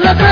Now look